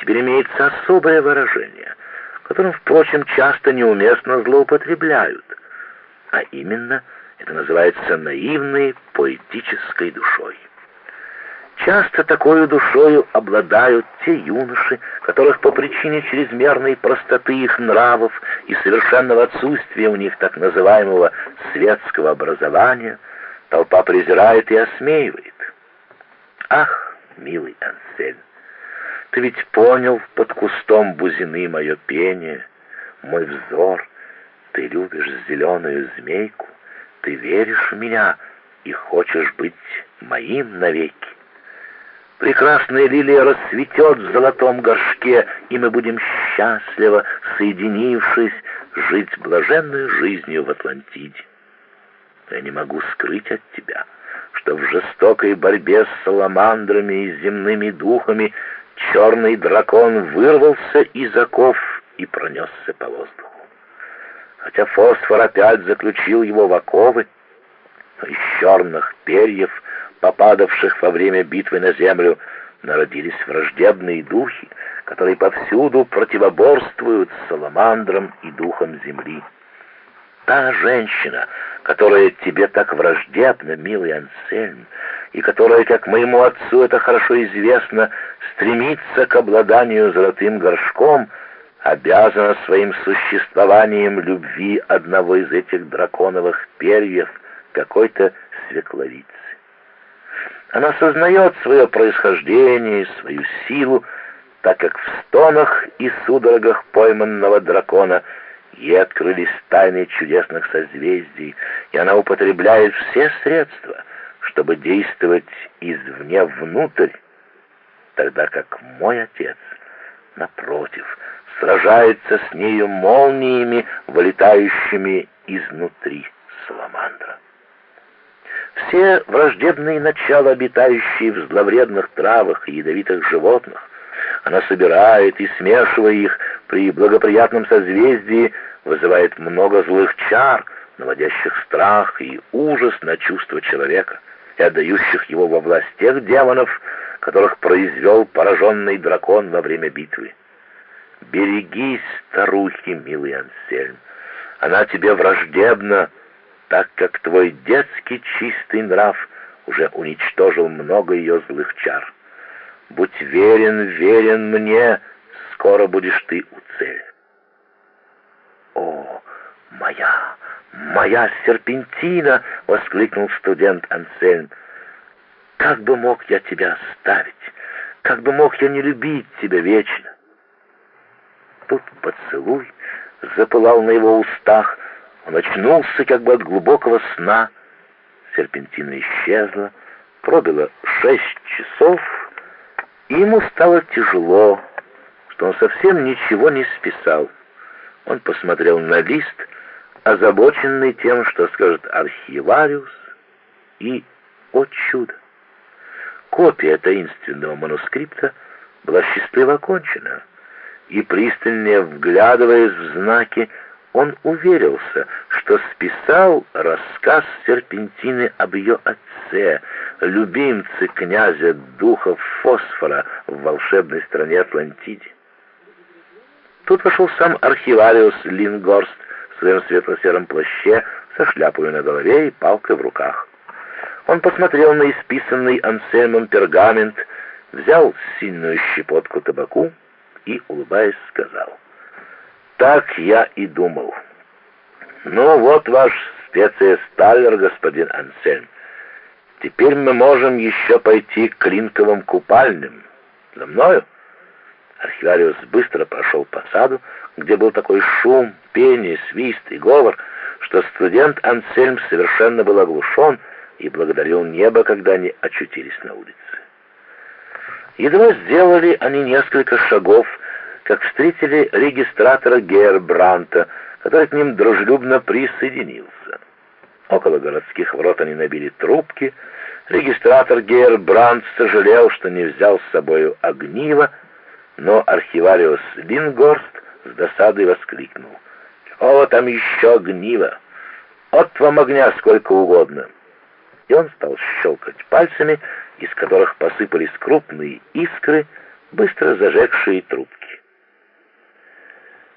теперь имеется особое выражение, которым, впрочем, часто неуместно злоупотребляют, а именно это называется наивной поэтической душой. Часто такой душою обладают те юноши, которых по причине чрезмерной простоты их нравов и совершенного отсутствия у них так называемого светского образования толпа презирает и осмеивает. Ах, милый Ансель, ты ведь понял под кустом бузины мое пение, мой взор, ты любишь зеленую змейку, ты веришь в меня и хочешь быть моим навеки. Прекрасная лилия расцветет в золотом горшке, и мы будем счастливо, соединившись, жить блаженной жизнью в Атлантиде. Я не могу скрыть от тебя, что в жестокой борьбе с саламандрами и земными духами черный дракон вырвался из оков и пронесся по воздуху. Хотя фосфор опять заключил его в оковы, из черных перьев — попадавших во время битвы на землю, народились враждебные духи, которые повсюду противоборствуют саламандрам и духам земли. Та женщина, которая тебе так враждебна, милый Ансельм, и которая, как моему отцу это хорошо известно, стремится к обладанию золотым горшком, обязана своим существованием любви одного из этих драконовых перьев какой-то свекловицы. Она сознает свое происхождение, свою силу, так как в стонах и судорогах пойманного дракона ей открылись тайны чудесных созвездий, и она употребляет все средства, чтобы действовать извне внутрь, тогда как мой отец, напротив, сражается с нею молниями, вылетающими изнутри саламандра. Все враждебные начала, обитающие в зловредных травах и ядовитых животных, она собирает и, смешивая их при благоприятном созвездии, вызывает много злых чар, наводящих страх и ужас на чувства человека и отдающих его во власть тех демонов, которых произвел пораженный дракон во время битвы. Берегись, старухи, милый Ансельм, она тебе враждебна, так как твой детский чистый нрав уже уничтожил много ее злых чар. Будь верен, верен мне, скоро будешь ты у цели. «О, моя, моя серпентина!» — воскликнул студент Ансельм. «Как бы мог я тебя оставить? Как бы мог я не любить тебя вечно?» Тут поцелуй запылал на его устах, он очнулся как бы от глубокого сна. Серпентина исчезла, пробило шесть часов, и ему стало тяжело, что он совсем ничего не списал. Он посмотрел на лист, озабоченный тем, что скажет архивариус, и, о чудо, копия таинственного манускрипта была счастливо окончена, и пристальнее вглядываясь в знаки, он уверился, что списал рассказ Серпентины об ее отце, любимце князя духов Фосфора в волшебной стране Атлантиде. Тут вошел сам архивариус Лингорст в своем светло-сером плаще со шляпой на голове и палкой в руках. Он посмотрел на исписанный Ансельмом пергамент, взял сильную щепотку табаку и, улыбаясь, сказал — так я и думал. Ну вот ваш специя-сталлер, господин Ансельм. Теперь мы можем еще пойти к линковым купальням. За мною? Архивариус быстро прошел по саду, где был такой шум, пение, свист и говор, что студент Ансельм совершенно был оглушен и благодарил небо, когда они очутились на улице. Едва сделали они несколько шагов, как встретили регистратора Гербранта, который к ним дружелюбно присоединился. Около городских ворот они набили трубки. Регистратор Гербрант сожалел, что не взял с собою огниво, но архивариус Лингорст с досадой воскликнул. «О, там еще огниво! От вам огня сколько угодно!» И он стал щелкать пальцами, из которых посыпались крупные искры, быстро зажегшие трубки.